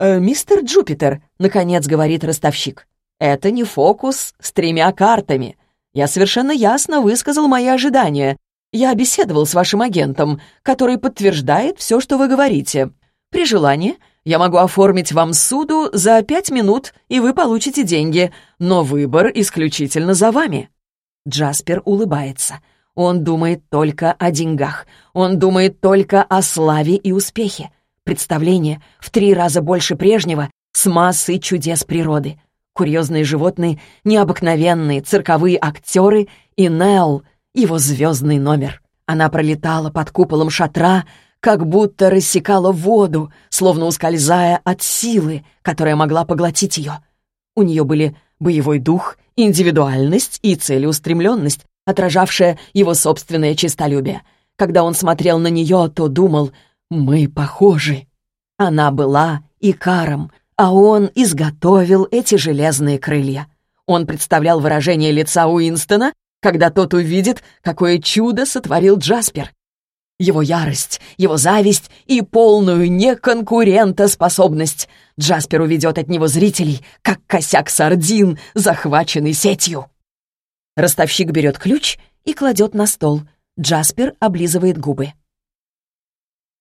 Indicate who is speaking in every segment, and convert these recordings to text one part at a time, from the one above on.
Speaker 1: «Э, «Мистер Джупитер», — наконец говорит ростовщик, — «это не фокус с тремя картами. Я совершенно ясно высказал мои ожидания. Я беседовал с вашим агентом, который подтверждает все, что вы говорите. При желании я могу оформить вам суду за пять минут, и вы получите деньги, но выбор исключительно за вами». Джаспер улыбается. Он думает только о деньгах. Он думает только о славе и успехе. Представление в три раза больше прежнего с массой чудес природы. Курьезные животные, необыкновенные цирковые актеры и Нелл, его звездный номер. Она пролетала под куполом шатра, как будто рассекала воду, словно ускользая от силы, которая могла поглотить ее. У нее были боевой дух, индивидуальность и целеустремленность, отражавшая его собственное честолюбие. Когда он смотрел на нее, то думал «Мы похожи». Она была Икаром, а он изготовил эти железные крылья. Он представлял выражение лица Уинстона, когда тот увидит, какое чудо сотворил Джаспер. Его ярость, его зависть и полную неконкурентоспособность. Джаспер уведет от него зрителей, как косяк сардин, захваченный сетью. Ростовщик берет ключ и кладет на стол. Джаспер облизывает губы.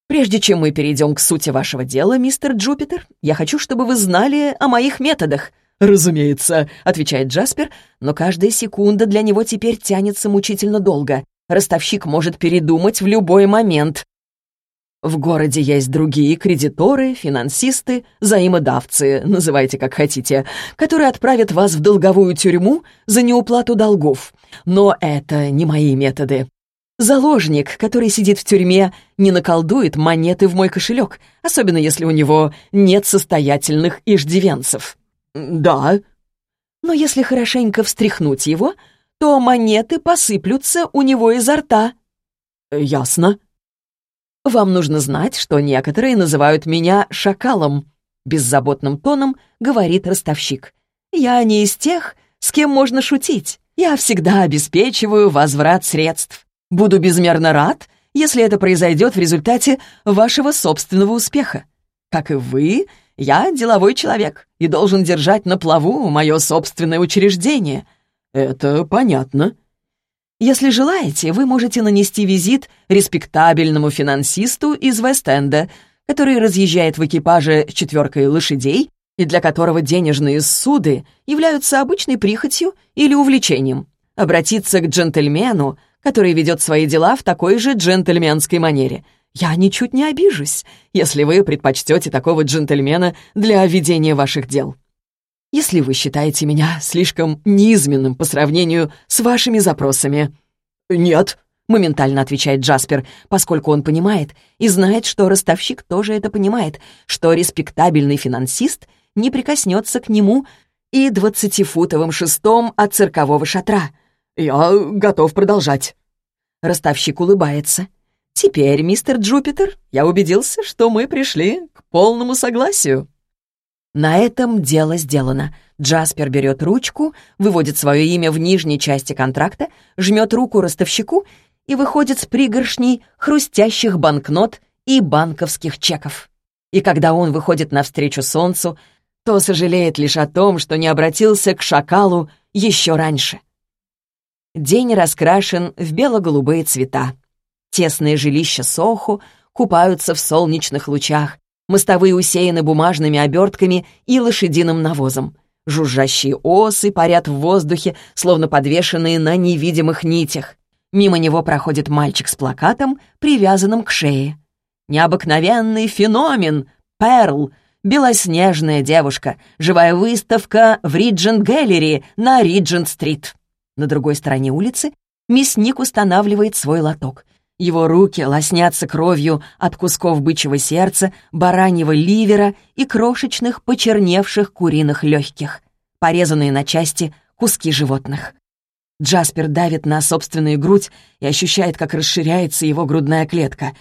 Speaker 1: «Прежде чем мы перейдем к сути вашего дела, мистер Джупитер, я хочу, чтобы вы знали о моих методах». «Разумеется», — отвечает Джаспер, но каждая секунда для него теперь тянется мучительно долго. Ростовщик может передумать в любой момент. В городе есть другие кредиторы, финансисты, взаимодавцы, называйте как хотите, которые отправят вас в долговую тюрьму за неуплату долгов. Но это не мои методы. Заложник, который сидит в тюрьме, не наколдует монеты в мой кошелек, особенно если у него нет состоятельных иждивенцев. Да. Но если хорошенько встряхнуть его, то монеты посыплются у него изо рта. Ясно. Вам нужно знать, что некоторые называют меня шакалом, беззаботным тоном говорит ростовщик. Я не из тех, с кем можно шутить. Я всегда обеспечиваю возврат средств. Буду безмерно рад, если это произойдет в результате вашего собственного успеха. Как и вы, я деловой человек и должен держать на плаву мое собственное учреждение. Это понятно. Если желаете, вы можете нанести визит респектабельному финансисту из Вест-Энда, который разъезжает в экипаже с четверкой лошадей и для которого денежные суды являются обычной прихотью или увлечением. Обратиться к джентльмену, который ведет свои дела в такой же джентльменской манере. Я ничуть не обижусь, если вы предпочтете такого джентльмена для ведения ваших дел. Если вы считаете меня слишком низменным по сравнению с вашими запросами. «Нет», — моментально отвечает Джаспер, поскольку он понимает и знает, что ростовщик тоже это понимает, что респектабельный финансист не прикоснется к нему и двадцатифутовым шестом от циркового шатра — «Я готов продолжать». Ростовщик улыбается. «Теперь, мистер Джупитер, я убедился, что мы пришли к полному согласию». На этом дело сделано. Джаспер берет ручку, выводит свое имя в нижней части контракта, жмет руку ростовщику и выходит с пригоршней хрустящих банкнот и банковских чеков. И когда он выходит навстречу солнцу, то сожалеет лишь о том, что не обратился к шакалу еще раньше. День раскрашен в бело-голубые цвета. Тесные жилища Соху купаются в солнечных лучах, мостовые усеяны бумажными обертками и лошадиным навозом. Жужжащие осы парят в воздухе, словно подвешенные на невидимых нитях. Мимо него проходит мальчик с плакатом, привязанным к шее. Необыкновенный феномен! Перл! Белоснежная девушка! Живая выставка в Риджент Гэллери на Риджент-стрит. На другой стороне улицы мясник устанавливает свой лоток. Его руки лоснятся кровью от кусков бычьего сердца, бараньего ливера и крошечных почерневших куриных легких, порезанные на части куски животных. Джаспер давит на собственную грудь и ощущает, как расширяется его грудная клетка.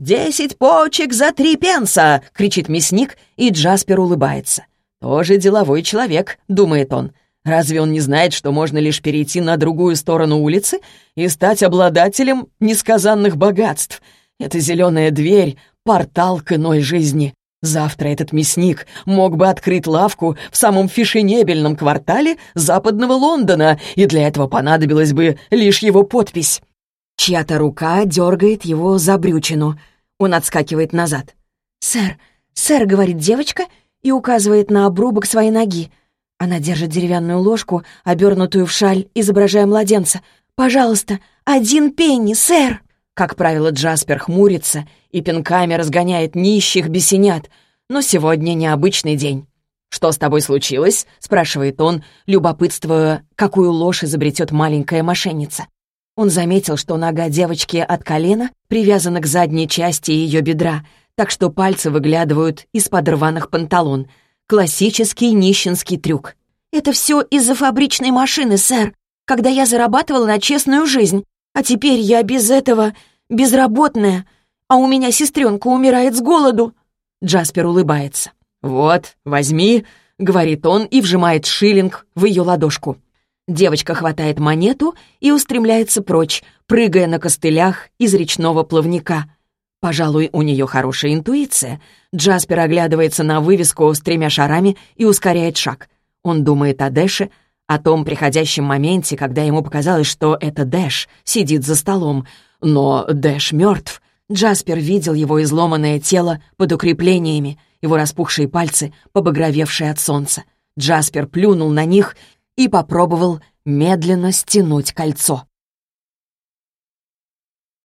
Speaker 1: «Десять почек за три пенса!» — кричит мясник, и Джаспер улыбается. «Тоже деловой человек», — думает он. Разве он не знает, что можно лишь перейти на другую сторону улицы и стать обладателем несказанных богатств? Это зеленая дверь — портал к иной жизни. Завтра этот мясник мог бы открыть лавку в самом фешенебельном квартале западного Лондона, и для этого понадобилась бы лишь его подпись. Чья-то рука дергает его за брючину. Он отскакивает назад. «Сэр, сэр», — говорит девочка и указывает на обрубок своей ноги. Она держит деревянную ложку, обернутую в шаль, изображая младенца. «Пожалуйста, один пенни, сэр!» Как правило, Джаспер хмурится и пинками разгоняет нищих бесенят, но сегодня необычный день. «Что с тобой случилось?» — спрашивает он, любопытствуя, какую ложь изобретет маленькая мошенница. Он заметил, что нога девочки от колена привязана к задней части ее бедра, так что пальцы выглядывают из-под рваных панталон. Классический нищенский трюк. «Это все из-за фабричной машины, сэр, когда я зарабатывала на честную жизнь. А теперь я без этого безработная, а у меня сестренка умирает с голоду». Джаспер улыбается. «Вот, возьми», — говорит он и вжимает шиллинг в ее ладошку. Девочка хватает монету и устремляется прочь, прыгая на костылях из речного плавника. Пожалуй, у нее хорошая интуиция. Джаспер оглядывается на вывеску с тремя шарами и ускоряет шаг. Он думает о Дэше, о том приходящем моменте, когда ему показалось, что это Дэш сидит за столом. Но Дэш мертв. Джаспер видел его изломанное тело под укреплениями, его распухшие пальцы, побагровевшие от солнца. Джаспер плюнул на них и попробовал медленно стянуть кольцо.